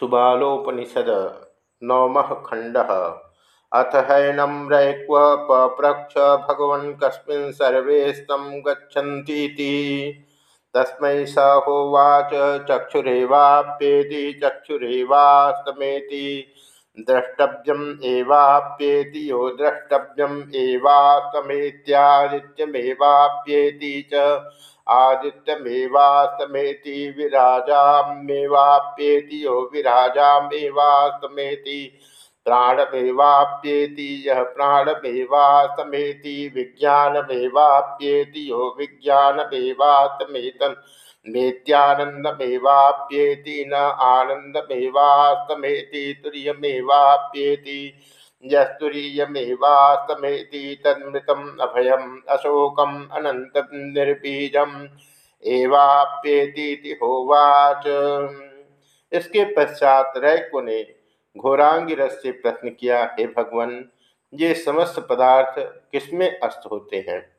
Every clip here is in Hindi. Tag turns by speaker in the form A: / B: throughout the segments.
A: सुबालोपनिषद नवम खंड। अथ हैनम रैक्व पप्रक्ष भगवन् कस्मिन् सर्वे स्तं गच्छन्तीति। तस्मै स होवाच चक्षुरेवाप्येति चक्षुरेवास्तमेति। द्रष्टव्यम एवाप्येति यो द्रष्टव्यम एवास्तमेत्यादित्यमेवाप्येति च। आदित्यमेवास्तमेति विराजामेवाप्येति यो विराजामेवास्तमेति प्राणमेवाप्येति यह प्राणमेवास्तमेति विज्ञानमेवाप्येति यो विज्ञानमेवास्तमेतन् मेत्यानंदमेवाप्येति न आनंदमेवास्तमेति तुरीयमेवाप्येति यस्तुरीयमेवास्तमेति तन्मृतम अभयम अशोकम अनंत निर्बीजम एवाप्येति होवाच। इसके पश्चात रैको ने घोरांगिरस से प्रश्न किया, हे भगवान, ये समस्त पदार्थ किसमें अस्त होते हैं?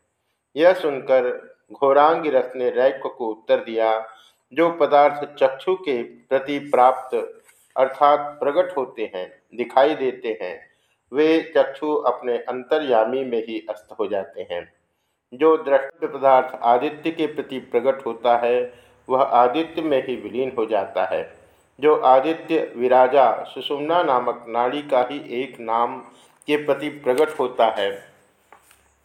A: यह सुनकर घोरांगिरस ने रैक्य को उत्तर दिया, जो पदार्थ चक्षु के प्रति प्राप्त अर्थात प्रकट होते हैं, दिखाई देते हैं वे चक्षु अपने अंतर्यामी में ही अस्त हो जाते हैं। जो दृष्ट पदार्थ आदित्य के प्रति प्रकट होता है, वह आदित्य में ही विलीन हो जाता है। जो आदित्य विराजा सुषुम्ना नामक नाड़ी का ही एक नाम के प्रति प्रकट होता है,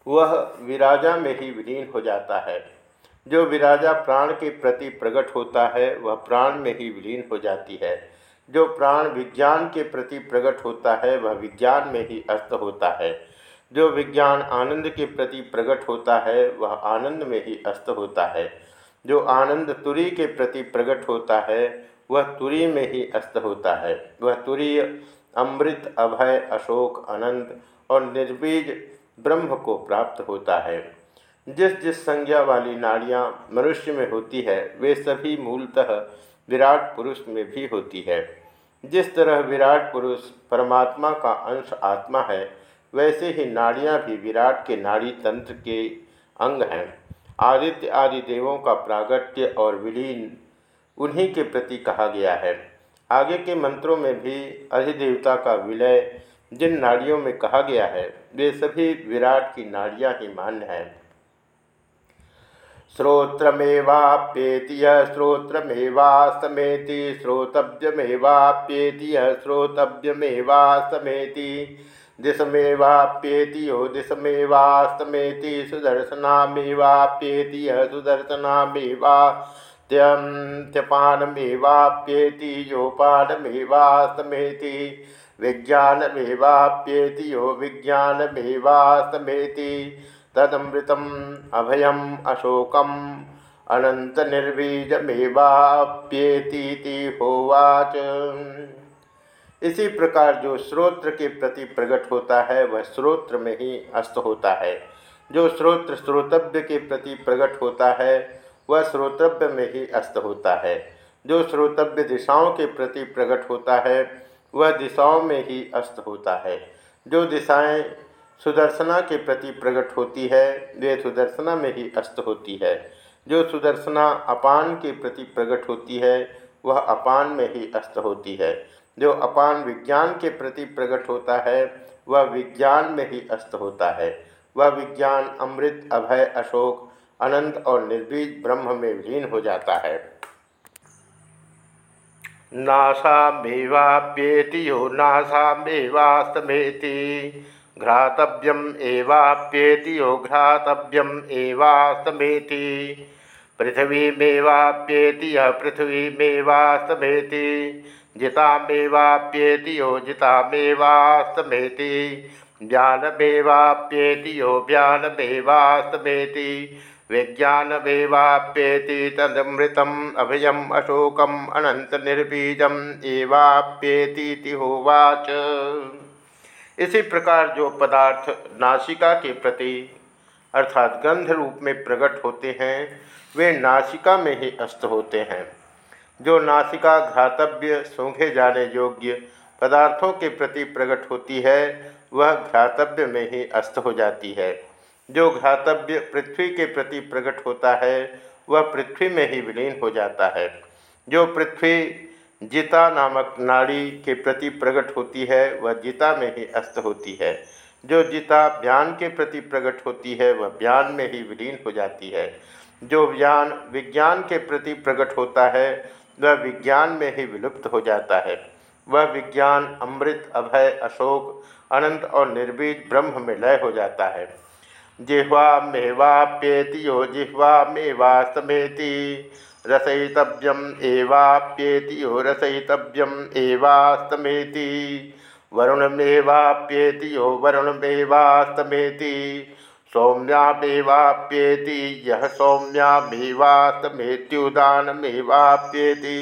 A: वह विराजा में ही विलीन हो जाता है। जो विराजा प्राण के प्रति प्रकट होता है, वह प्राण में ही विलीन हो जाती है। जो प्राण विज्ञान के प्रति प्रकट होता है, वह विज्ञान में ही अस्त होता है। जो विज्ञान आनंद के प्रति प्रकट होता है, वह आनंद में ही अस्त होता है। जो आनंद तुरी के प्रति प्रकट होता है, वह तुरी में ही अस्त होता है। वह तुरीय अमृत, अभय, अशोक अनंत और निर्बीज ब्रह्म को प्राप्त होता है। जिस जिस संज्ञा वाली नाड़ियाँ मनुष्य में होती है, वे सभी मूलतः विराट पुरुष में भी होती है। जिस तरह विराट पुरुष परमात्मा का अंश आत्मा है, वैसे ही नाड़ियाँ भी विराट के नाड़ी तंत्र के अंग हैं। आदित्य आदि देवों का प्रागट्य और विलीन उन्हीं के प्रति कहा गया है। आगे के मंत्रों में भी अधिदेवता का विलय जिन नाड़ियों में कहा गया है, वे सभी विराट की नाड़ियाँ ही मान्य हैं। श्रोत्रमेवाप्येति यः श्रोत्रमेवास्तमेति श्रोतव्यमेवाप्येति श्रोतव्यमेवास्तमेति दिशमेवाप्येति यो दिशमेवास्तमेति सुदर्शनामेवाप्येति यः सुदर्शनामेवात्यन्त्यपानमेवाप्येति योपानमेवास्तमेति विज्ञानमेवाप्येति यो विज्ञानमेवास्तमेति तदमृतम अभयम अशोकम अनंत निर्बीजमेवाप्येती होवाच। इसी प्रकार जो श्रोत्र के प्रति प्रकट होता है, वह श्रोत्र में ही अस्त होता है। जो श्रोत्र श्रोतव्य के प्रति प्रकट होता है, वह श्रोतव्य में ही अस्त होता है। जो श्रोतव्य दिशाओं के प्रति प्रकट होता है, वह दिशाओं में ही अस्त होता है। जो दिशाएँ सुदर्शना के प्रति प्रकट होती है, वे सुदर्शना में ही अस्त होती है। जो सुदर्शना अपान के प्रति प्रकट होती है, वह अपान में ही अस्त होती है। जो अपान विज्ञान के प्रति प्रकट होता है, वह विज्ञान में ही अस्त होता है। वह विज्ञान अमृत, अभय, अशोक, अनंत और निर्बीज ब्रह्म में विलीन हो जाता है। नासामेवाप्येति यो नासामेवास्तमेति। घ्रातव्यम एवाप्येति यो घ्रातव्यम एवास्तमेति। पृथ्वीमेवाप्येति यः पृथ्वीमेवास्तमेति। जितामेवाप्येति यो जितामेवास्तमेति। ज्ञानमेवाप्येति यो ज्ञानमेवास्तमेति। विज्ञानमेवाप्येति तदमृतम् अभयम् अशोकम् अनन्तनिर्बीजम् एवाप्येतीति होवाच। इसी प्रकार जो पदार्थ नासिका के प्रति, अर्थात गंध रूप में प्रकट होते हैं, वे नासिका में ही अस्त होते हैं। जो नासिका घातव्य सूंघे जाने योग्य पदार्थों के प्रति प्रकट होती है, वह घातव्य में ही अस्त हो जाती है। जो घातव्य पृथ्वी के प्रति प्रकट होता है, वह पृथ्वी में ही विलीन हो जाता है। जो पृथ्वी जिता नामक नाड़ी के प्रति प्रकट होती है, वह जिता में ही अस्त होती है। जो जिता ज्ञान के प्रति प्रकट होती है, वह ज्ञान में ही विलीन हो जाती है। जो ज्ञान विज्ञान के प्रति प्रकट होता है, वह विज्ञान में ही विलुप्त हो जाता है। वह विज्ञान, अमृत, अभय, अशोक, अनंत और निर्बीज ब्रह्म में लय हो जाता है। जिह्वा मेवाप्येति यो जिह्वा मेवास्तमेति रसयितव्यम एवाप्येति यो रसयितव्यम एवास्तमेति वरुणमेवाप्येति यो वरुणमेवास्तमेति सौम्यामेवाप्येति यह सौम्यामेवास्तमेत्युदानमेवाप्येति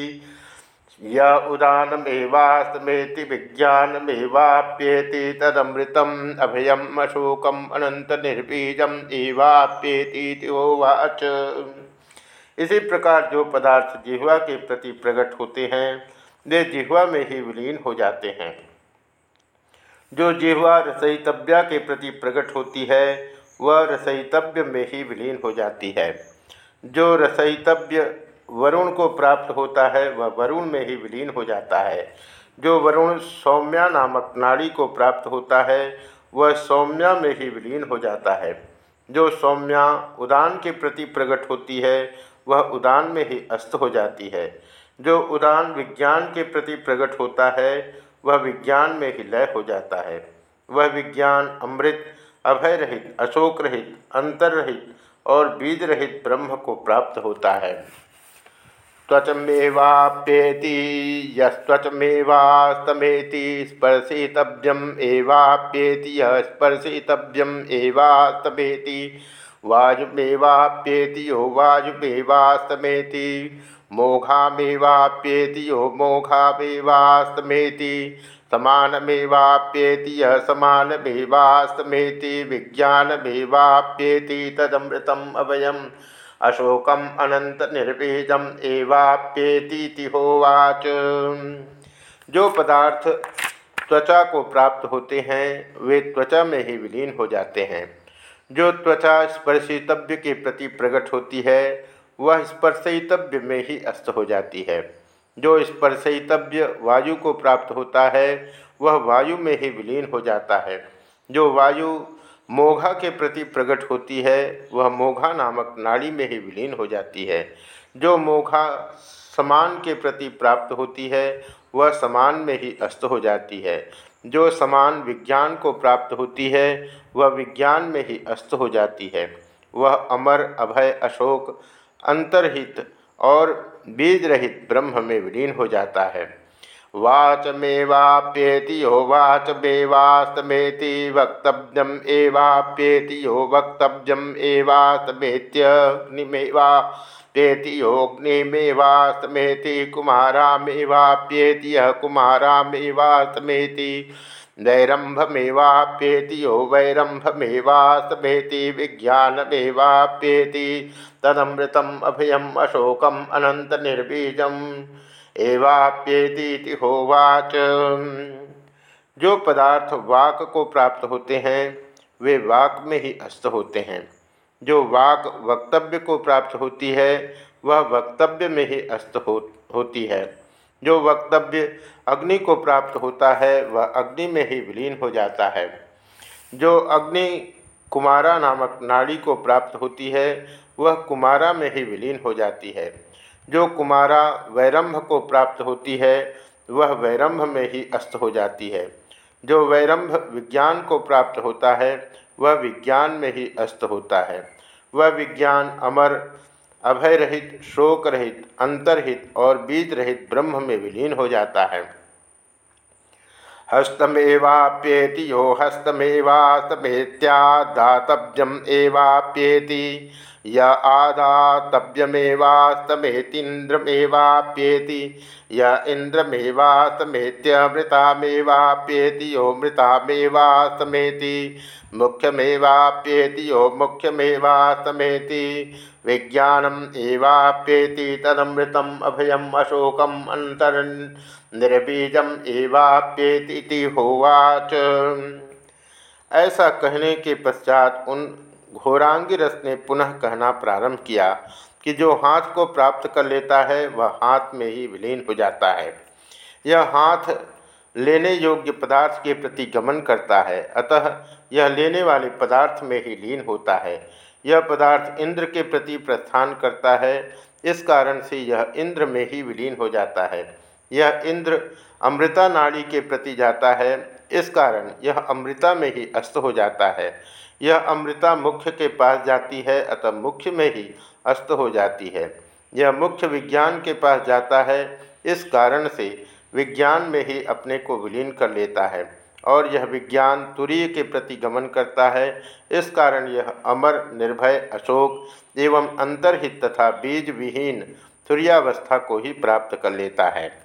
A: य उदानमेवास्तमेति विज्ञानमेवाप्येति तदमृतम् अभयम् अशोकम् अनन्तनिर्बीजम् एवाप्येति होवाच इसी प्रकार जो पदार्थ जिह्वा के प्रति प्रकट होते हैं, वे जिह्वा में ही विलीन हो जाते हैं। जो जिह्वा रसयितव्या के प्रति प्रकट होती है, वह रसयितव्य में ही विलीन हो जाती है। जो रसयितव्य वरुण को प्राप्त होता है, वह वरुण में ही विलीन हो जाता है। जो वरुण सौम्या नामक नाड़ी को प्राप्त होता है, वह सौम्या में ही विलीन हो जाता है। जो सौम्या उदान के प्रति प्रकट होती है, वह उदान में ही अस्त हो जाती है। जो उदान विज्ञान के प्रति प्रकट होता है, वह विज्ञान में ही लय हो जाता है। वह विज्ञान अमृत, अभय रहित, अशोक रहित, अंतर रहित और बीज रहित ब्रह्म को प्राप्त होता है। त्वचमेवाप्येति यस्त्वचमेवास्तमेति स्पर्शितव्यम एवाप्येति यः स्पर्शितव्यम एवास्तमेति, वायुमेवाप्येति, यो वायुमेवास्तमेति, मोघामेवाप्येति, यो मोघामेवास्तमेति, समानमेवाप्येति यः समानमेवास्तमेति विज्ञानमेवाप्येति, तदमृतम् अभयम् अशोकम अनंत निर्बीजम एवाप्येति होवाच। जो पदार्थ त्वचा को प्राप्त होते हैं, वे त्वचा में ही विलीन हो जाते हैं। जो त्वचा स्पर्शितव्य के प्रति प्रकट होती है, वह स्पर्शितव्य में ही अस्त हो जाती है। जो स्पर्शितव्य वायु को प्राप्त होता है, वह वायु में ही विलीन हो जाता है। जो वायु मोघा के प्रति प्रकट होती है, वह मोघा नामक नाड़ी में ही विलीन हो जाती है। जो मोघा समान के प्रति प्राप्त होती है, वह समान में ही अस्त हो जाती है। जो समान विज्ञान को प्राप्त होती है, वह विज्ञान में ही अस्त हो जाती है। वह अमर, अभय, अशोक, अंतर्हित और बीज रहित ब्रह्म में विलीन हो जाता है। वाचमेवाप्येति यो वाचमेवास्तमेति वक्तव्यम एवाप्येति यो वक्तव्यम एवास्तमेत्यग्निमेवाप्येति योऽग्निमेवास्तमेति कुमारामेवाप्येति यः कुमारामेवास्तमेति वैरंभमेवाप्येति यो वैरंभमेवास्तमेति विज्ञानमेवाप्येति तदमृतम् अभयम् अशोकम् अनन्तनिर्बीजम् एवाप्येति होवाच। जो पदार्थ वाक को प्राप्त होते हैं, वे वाक में ही अस्त होते हैं। जो वाक वक्तव्य को प्राप्त होती है, वह वक्तव्य में ही अस्त हो, होती है। जो वक्तव्य अग्नि को प्राप्त होता है, वह अग्नि में ही विलीन हो जाता है। जो अग्नि कुमारा नामक नाड़ी को प्राप्त होती है, वह कुमारा में ही विलीन हो जाती है। जो कुमारा वैरंभ को प्राप्त होती है, वह वैरंभ में ही अस्त हो जाती है। जो वैरंभ विज्ञान को प्राप्त होता है, वह विज्ञान में ही अस्त होता है। वह विज्ञान अमर अभय रहित शोक रहित अंतरहित और बीज रहित ब्रह्म में विलीन हो जाता है। हस्तमेवाप्येति यो हस्तमेवास्तमेत्यादातव्यम एवाप्येति। य आदातव्यमेवास्तमेतीन्द्रमेवाप्येति। य इन्द्रमेवास्तमेत्यमृतामेवाप्येति। यो मृतामेवास्तमेति। मुख्यमेवाप्येति। यो मुख्यमेवास्तमेति। विज्ञानम एवाप्येति। तदमृतम अभयम अशोकम अंतर्निर्बीजम एवाप्येति होवाच। ऐसा कहने के पश्चात उन घोरांगी रस ने पुनः कहना प्रारंभ किया कि जो हाथ को प्राप्त कर लेता है, वह हाथ में ही विलीन हो जाता है। यह हाथ लेने योग्य पदार्थ के प्रति गमन करता है, अतः यह लेने वाले पदार्थ में ही लीन होता है। यह पदार्थ इंद्र के प्रति प्रस्थान करता है, इस कारण से यह इंद्र में ही विलीन हो जाता है। यह इंद्र अमृता नाड़ी के प्रति जाता है, इस कारण यह अमृता में ही अस्त हो जाता है। यह अमृता मुख्य के पास जाती है, अतः मुख्य में ही अस्त हो जाती है। यह मुख्य विज्ञान के पास जाता है, इस कारण से विज्ञान में ही अपने को विलीन कर लेता है और यह विज्ञान तुरीय के प्रति गमन करता है। इस कारण यह अमर, निर्भय, अशोक एवं अंतर्हित तथा बीज विहीन तुरियावस्था को ही प्राप्त कर लेता है।